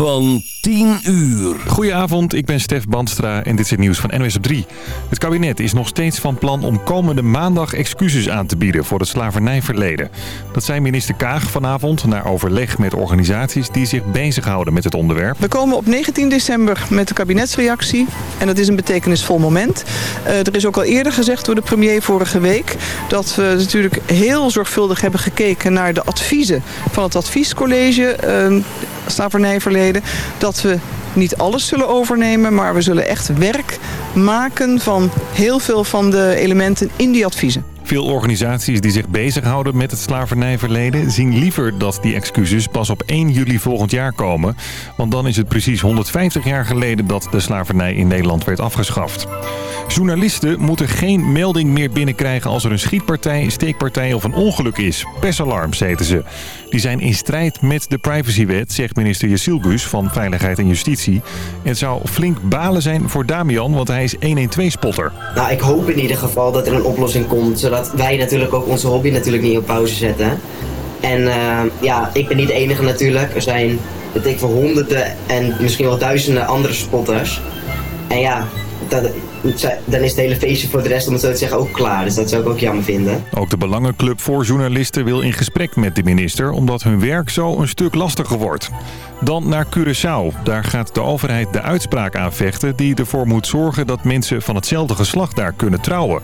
van 10 uur. Goedenavond, ik ben Stef Bandstra en dit is het nieuws van NOS op 3. Het kabinet is nog steeds van plan om komende maandag excuses aan te bieden voor het slavernijverleden. Dat zei minister Kaag vanavond na overleg met organisaties die zich bezighouden met het onderwerp. We komen op 19 december met de kabinetsreactie en dat is een betekenisvol moment. Uh, er is ook al eerder gezegd door de premier vorige week dat we natuurlijk heel zorgvuldig hebben gekeken naar de adviezen van het adviescollege uh, Dat we niet alles zullen overnemen, maar we zullen echt werk maken van heel veel van de elementen in die adviezen. Veel organisaties die zich bezighouden met het slavernijverleden zien liever dat die excuses pas op 1 juli volgend jaar komen. Want dan is het precies 150 jaar geleden dat de slavernij in Nederland werd afgeschaft. Journalisten moeten geen melding meer binnenkrijgen als er een schietpartij, steekpartij of een ongeluk is. Persalarms heten ze. Die zijn in strijd met de privacywet, zegt minister Jessilgus van Veiligheid en Justitie. Het zou flink balen zijn voor Damian, want hij is 112-spotter. Nou, ik hoop in ieder geval dat er een oplossing komt, wij natuurlijk ook onze hobby natuurlijk niet op pauze zetten. En uh, ja, ik ben niet de enige natuurlijk. Er zijn, weet ik, voor honderden en misschien wel duizenden andere spotters. En ja, dat, dan is het hele feestje voor de rest, om het zo te zeggen, ook klaar. Dus dat zou ik ook jammer vinden. Ook de Belangenclub voor Journalisten wil in gesprek met de minister... omdat hun werk zo een stuk lastiger wordt. Dan naar Curaçao. Daar gaat de overheid de uitspraak aanvechten... die ervoor moet zorgen dat mensen van hetzelfde geslacht daar kunnen trouwen.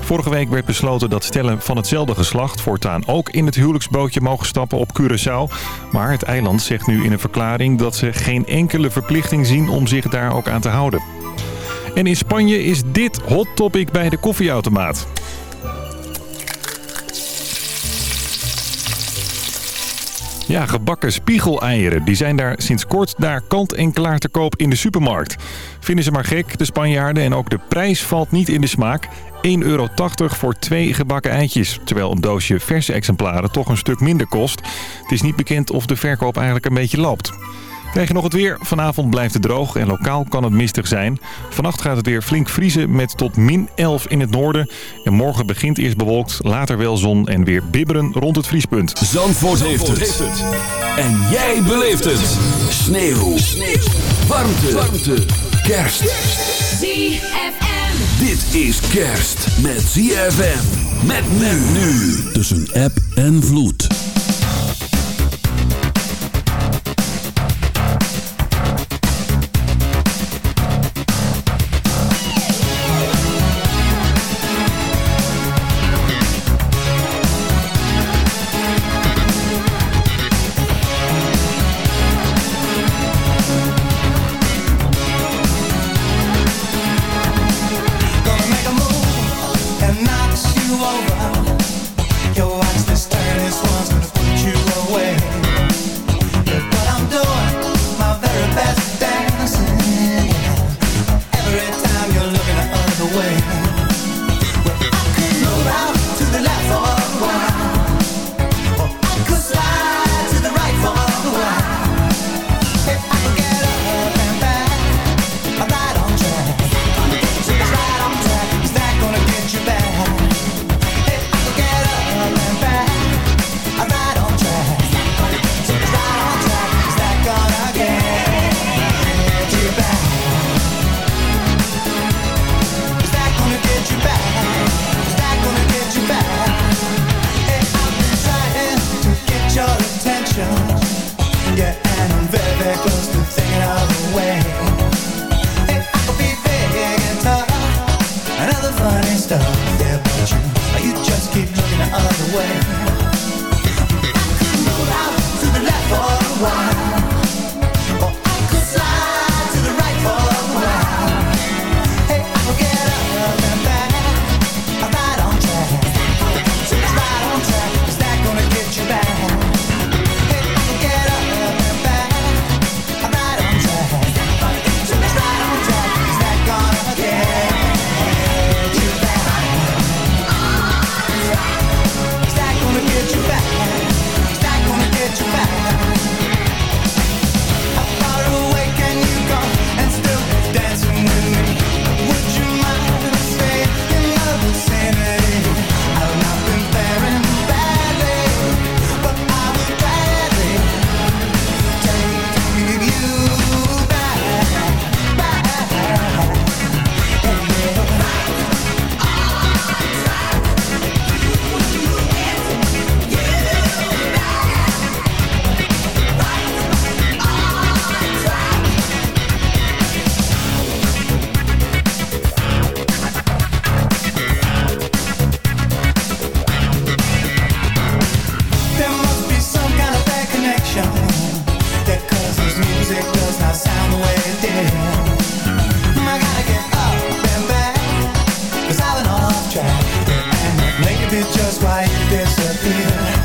Vorige week werd besloten dat stellen van hetzelfde geslacht voortaan ook in het huwelijksbootje mogen stappen op Curaçao. Maar het eiland zegt nu in een verklaring dat ze geen enkele verplichting zien om zich daar ook aan te houden. En in Spanje is dit hot topic bij de koffieautomaat. Ja, gebakken spiegeleieren. Die zijn daar sinds kort daar kant en klaar te koop in de supermarkt. Vinden ze maar gek, de Spanjaarden. En ook de prijs valt niet in de smaak. 1,80 euro voor twee gebakken eitjes. Terwijl een doosje verse exemplaren toch een stuk minder kost. Het is niet bekend of de verkoop eigenlijk een beetje loopt. Krijg je nog het weer. Vanavond blijft het droog en lokaal kan het mistig zijn. Vannacht gaat het weer flink vriezen met tot min 11 in het noorden. En morgen begint eerst bewolkt, later wel zon en weer bibberen rond het vriespunt. Zandvoort, heeft, het. En jij beleeft het. Sneeuw. Sneeuw. Warmte. Warmte. Kerst. ZFM. Dit is kerst met ZFM. Met men nu. Tussen app en vloed. just why you disappeared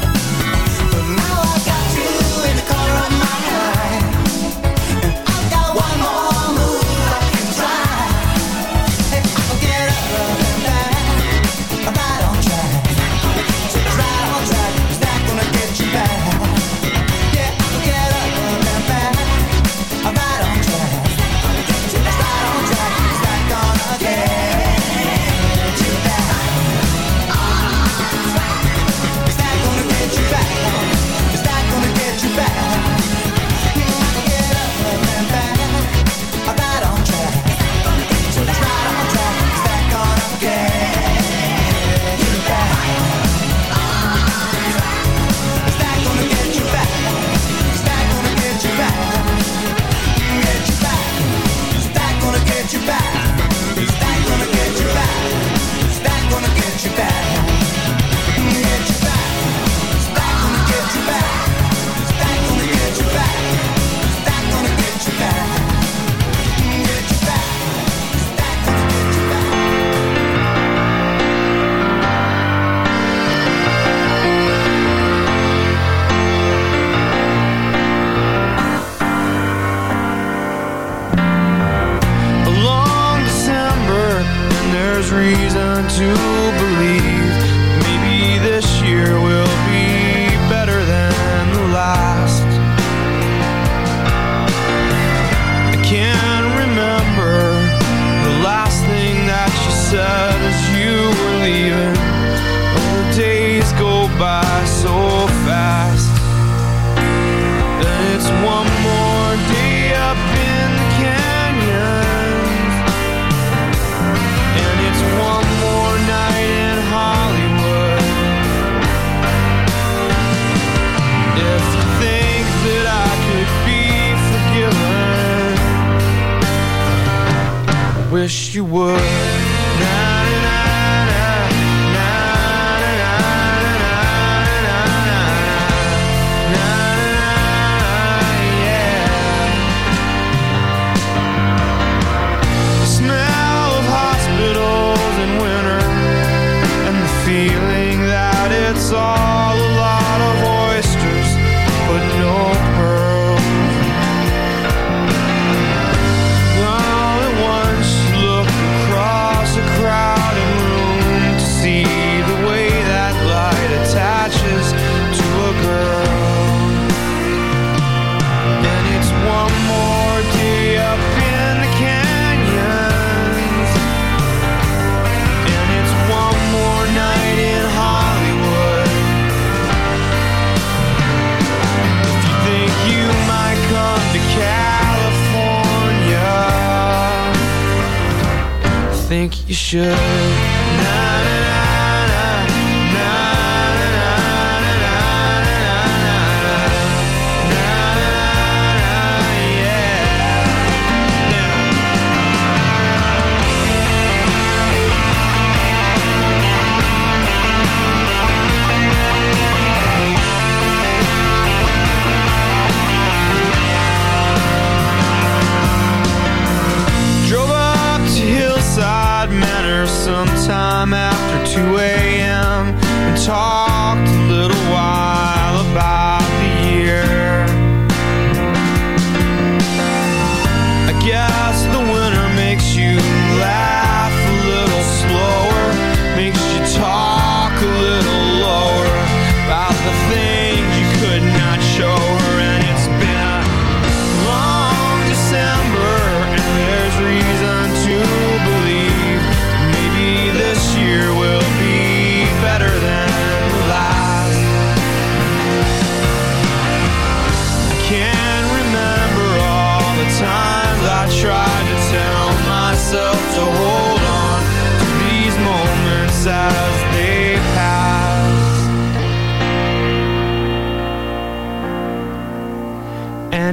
you would. manor sometime after 2 a.m. and talked a little while about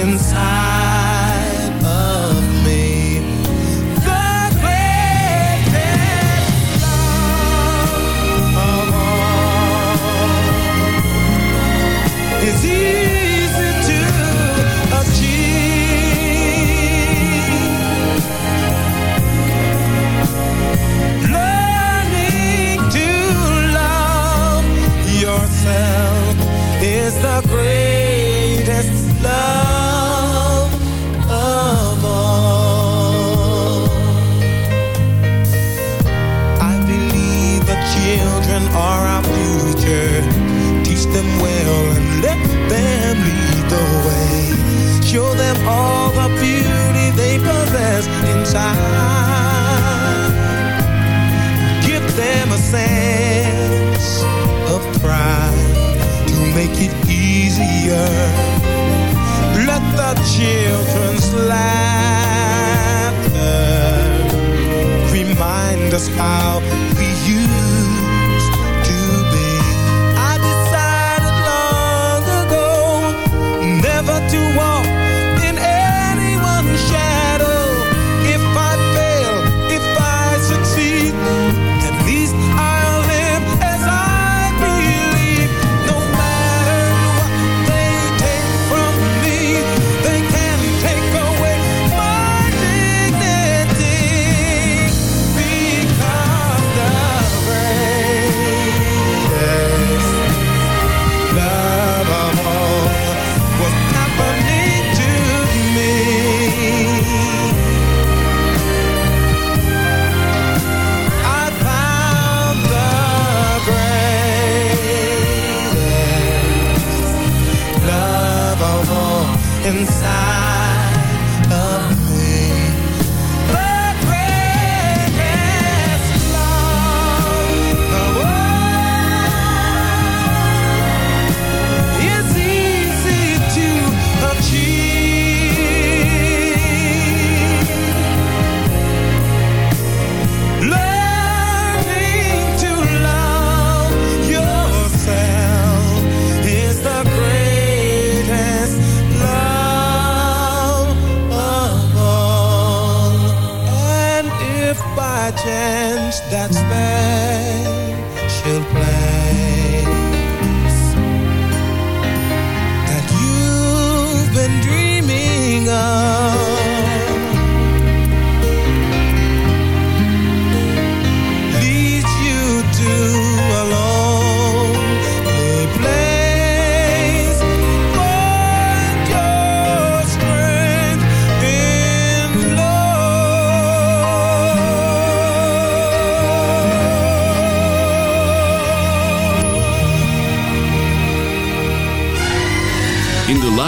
inside. time. Give them a sense of pride to make it easier. Let the children's laughter remind us how we used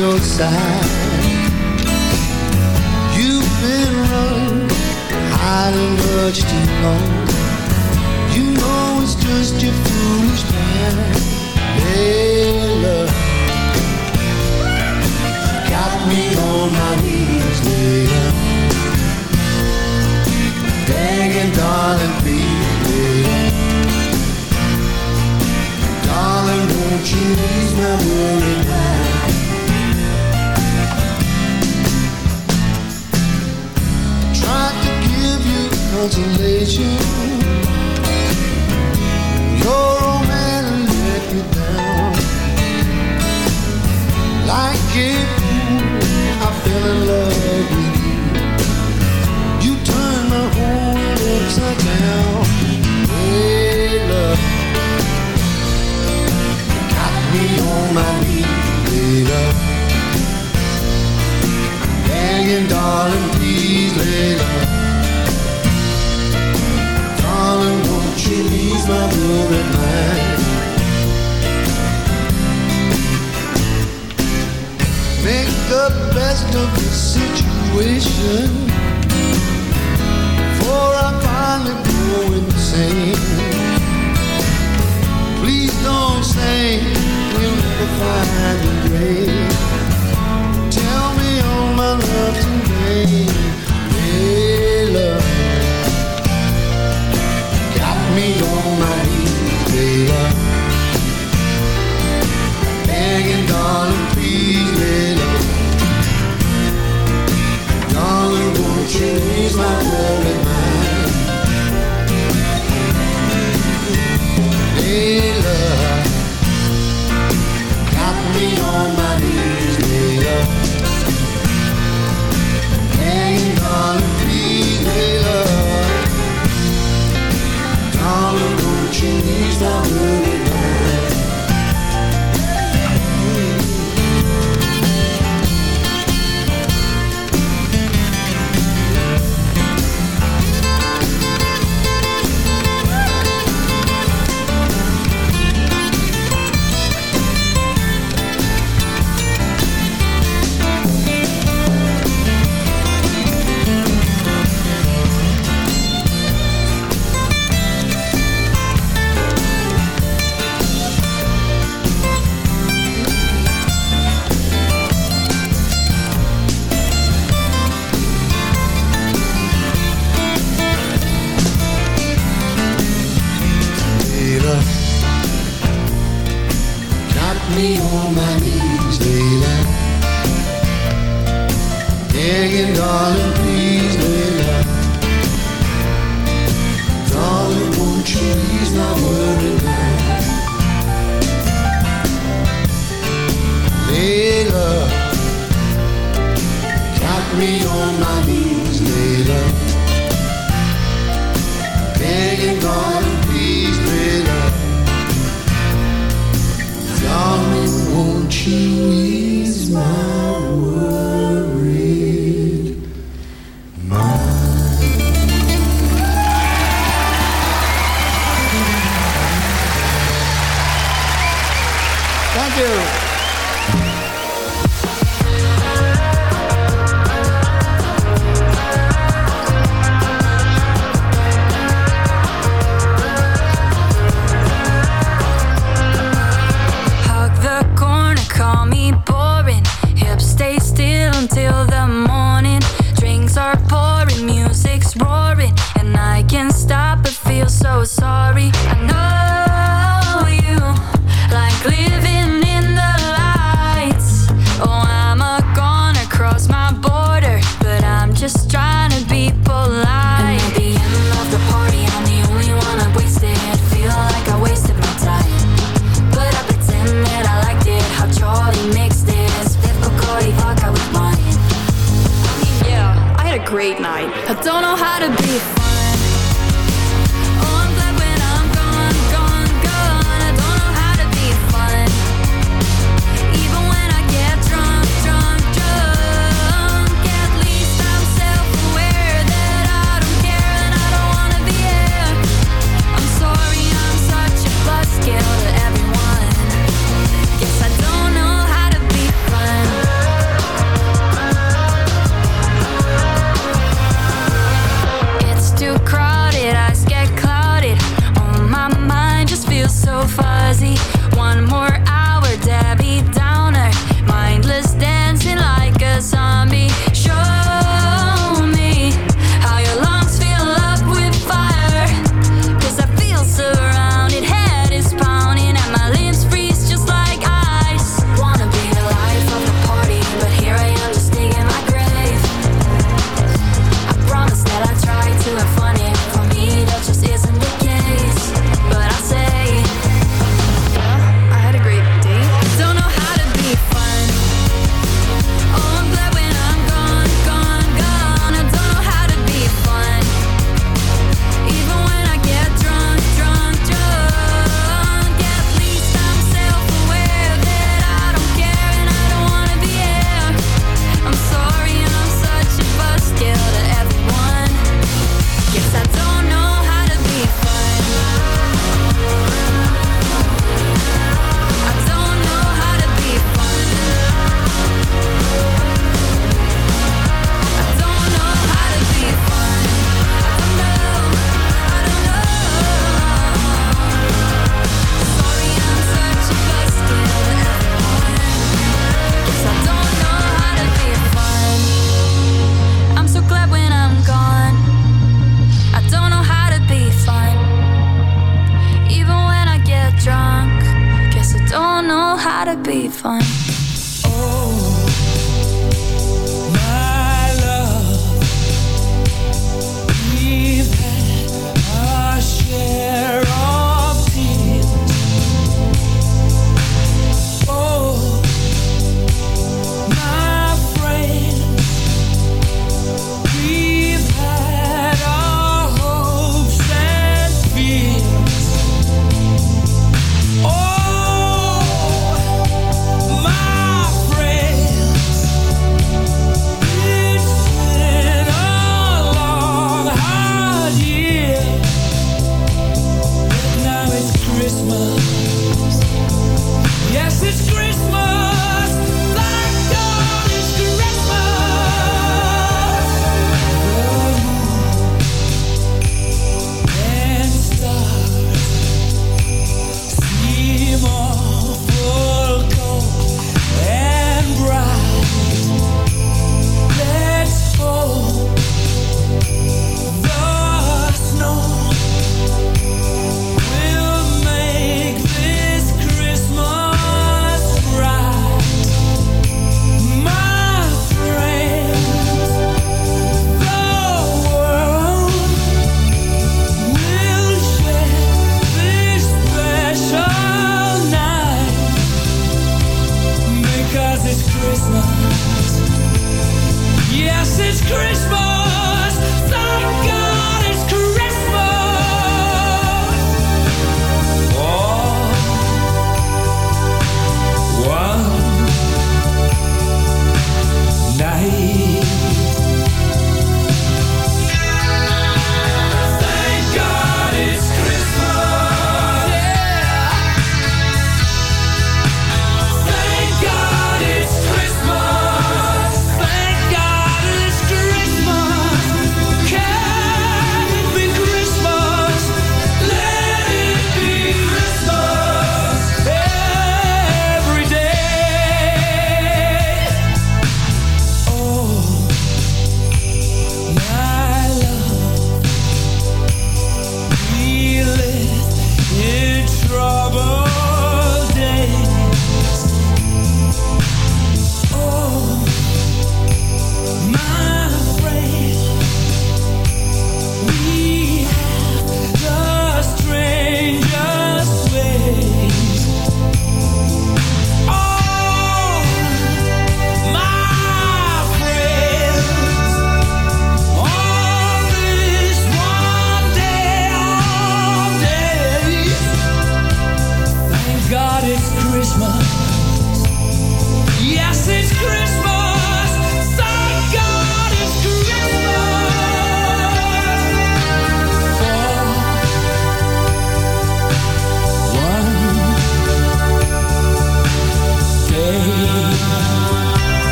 Your side. You've been running, hiding much too long. You know it's just your foolish plan. Hey, love, got me on my knees, later. Begging, darling, please, Darling, won't you ease my worry consolation. Your old man let me down. Like fool, I fell in love with you. You turned my whole world upside down. Hey, love, got me on my knees, hey, love. Begging, darling, please, lay love. Ease my worried mind? Make the best of the situation before I finally go insane. Please don't say we'll never find a grave. Tell me all my love's in me on my knees, baby. Begging, darling, please, lay love. Darling, won't you ease my worried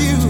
you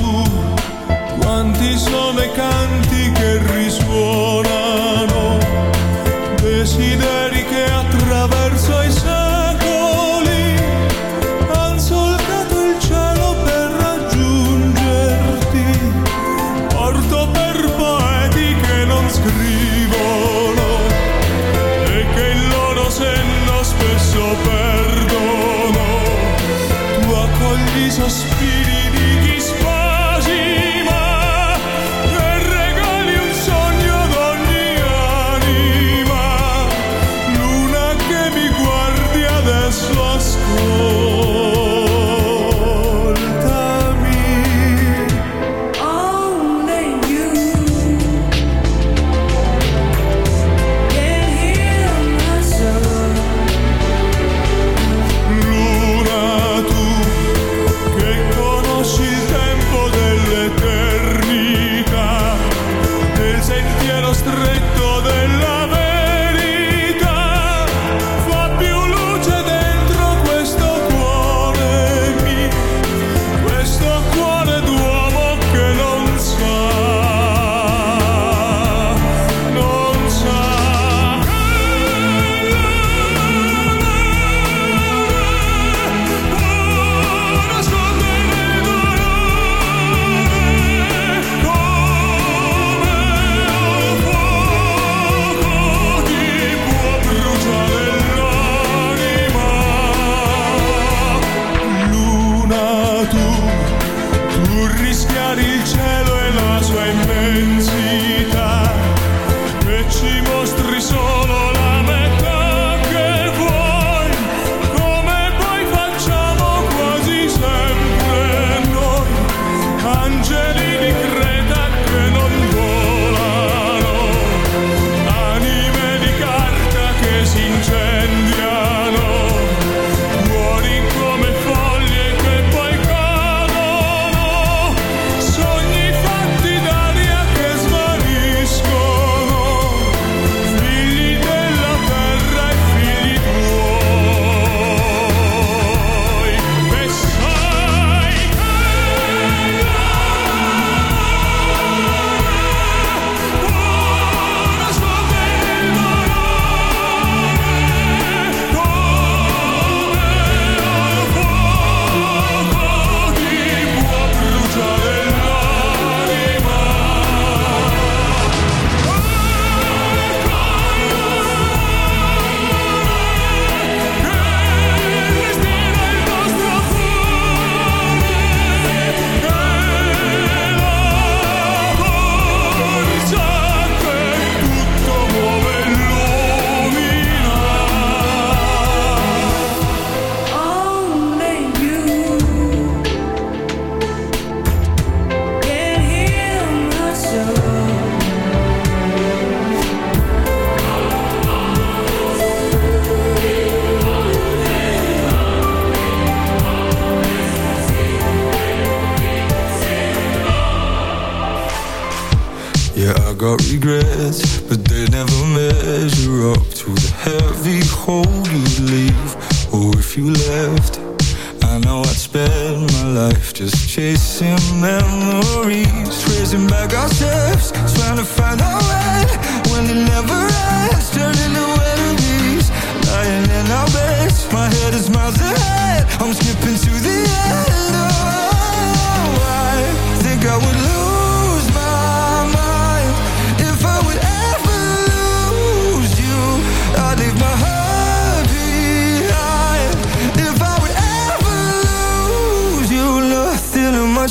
chasing memories, tracing back our steps, trying to find our way when it never ends, turning to enemies, lying in our beds. My head is miles ahead, I'm skipping to the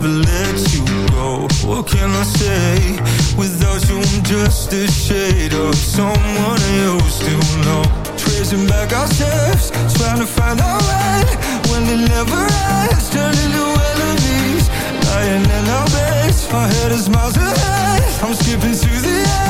If I ever let you go, what can I say? Without you, I'm just a shade of someone you still know. Tracing back our steps, trying to find our way when it never ends. Turning to enemies, lying in our beds. My head is miles ahead. I'm skipping to the end.